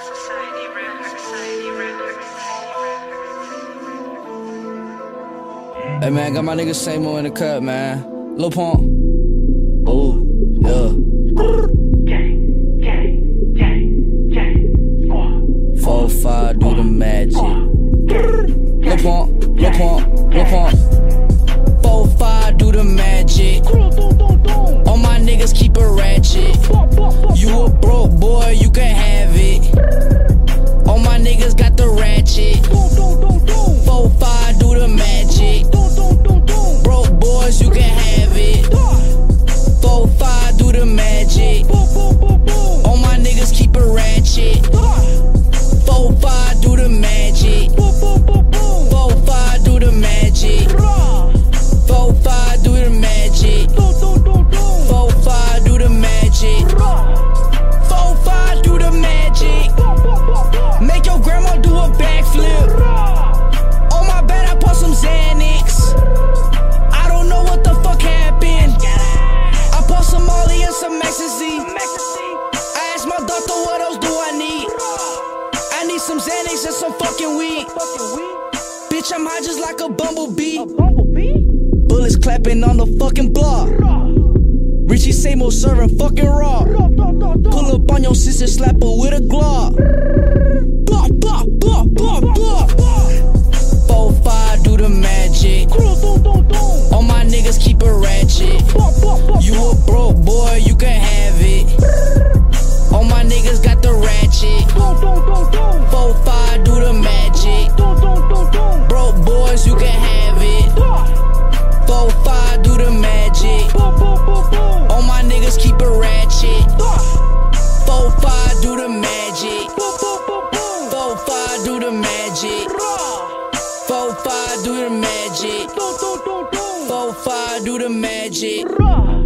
Hey man, got my nigga Samo in the cut, man. Lil Pump. Ooh, yeah. Four, five, do the magic. Lil Pump, Lil Pump, Lil Pump. The some some fucking weed. Bitch, I'm high just like a bumblebee. Bullets clapping on the fucking block. Richie Samo serving fucking raw. Pull up on your sister, slap her with a glock. Blah, blah, blah, blah, blah. Four, five, do the magic. All my niggas keep it ratchet. Broke you can have it. Four, five, do the magic. All my niggas keep it ratchet. Four, five, do the magic. Four, five, do the magic. Four, five, do the magic. Four, five, do the magic.